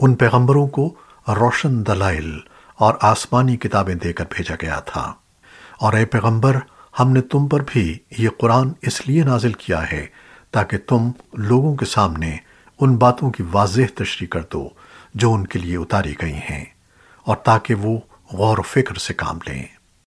ان پیغمبروں کو روشن دلائل اور آسمانی کتابیں دے کر بھیجا گیا تھا۔ اور اے پیغمبر، ہم نے تم پر بھی یہ قرآن اس لیے نازل کیا ہے تاکہ تم لوگوں کے سامنے ان باتوں کی واضح تشریح کر دو جو ان کے لیے اتاری گئی ہیں اور تاکہ وہ غور و فکر سے کام لیں۔